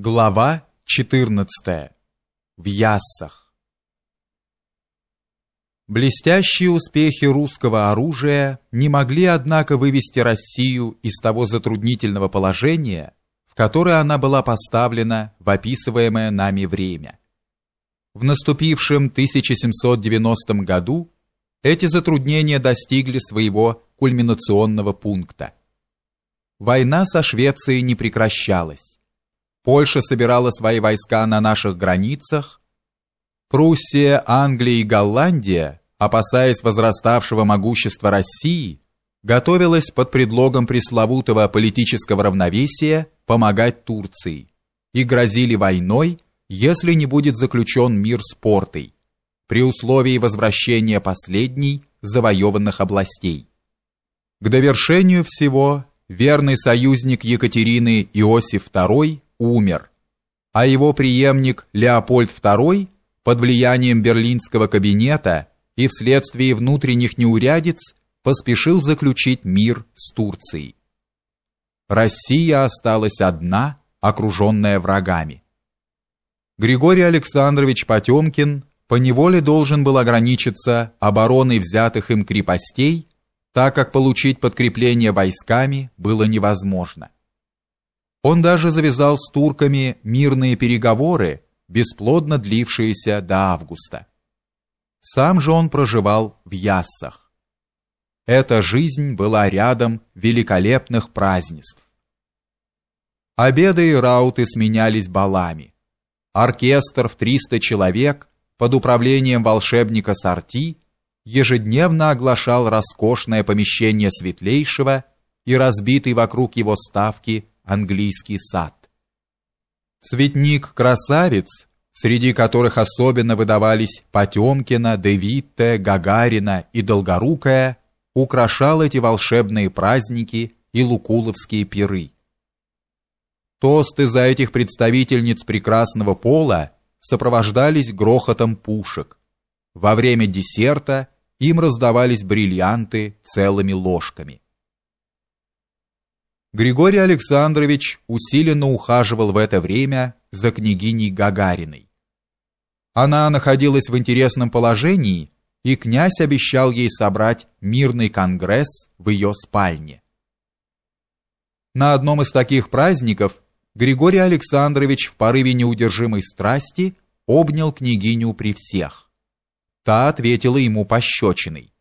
Глава 14. В Яссах. Блестящие успехи русского оружия не могли, однако, вывести Россию из того затруднительного положения, в которое она была поставлена в описываемое нами время. В наступившем 1790 году эти затруднения достигли своего кульминационного пункта. Война со Швецией не прекращалась Польша собирала свои войска на наших границах, Пруссия, Англия и Голландия, опасаясь возраставшего могущества России, готовилась под предлогом пресловутого политического равновесия помогать Турции и грозили войной, если не будет заключен мир с Портой, при условии возвращения последней завоеванных областей. К довершению всего верный союзник Екатерины Иосиф II умер, а его преемник Леопольд II под влиянием берлинского кабинета и вследствие внутренних неурядиц поспешил заключить мир с Турцией. Россия осталась одна, окруженная врагами. Григорий Александрович Потемкин поневоле должен был ограничиться обороной взятых им крепостей, так как получить подкрепление войсками было невозможно. Он даже завязал с турками мирные переговоры, бесплодно длившиеся до августа. Сам же он проживал в Яссах. Эта жизнь была рядом великолепных празднеств. Обеды и рауты сменялись балами. Оркестр в 300 человек под управлением волшебника Сарти ежедневно оглашал роскошное помещение светлейшего и разбитый вокруг его ставки английский сад. Цветник красавиц, среди которых особенно выдавались Потемкина, Девитте, Гагарина и Долгорукая, украшал эти волшебные праздники и лукуловские пиры. Тосты за этих представительниц прекрасного пола сопровождались грохотом пушек. Во время десерта им раздавались бриллианты целыми ложками. Григорий Александрович усиленно ухаживал в это время за княгиней Гагариной. Она находилась в интересном положении, и князь обещал ей собрать мирный конгресс в ее спальне. На одном из таких праздников Григорий Александрович в порыве неудержимой страсти обнял княгиню при всех. Та ответила ему пощечиной.